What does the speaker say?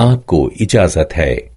आपको इजाज़त है।